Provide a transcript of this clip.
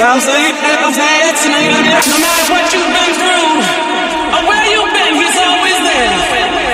I'm? I'm tonight, no matter what you've been through or where you've been, he's always there.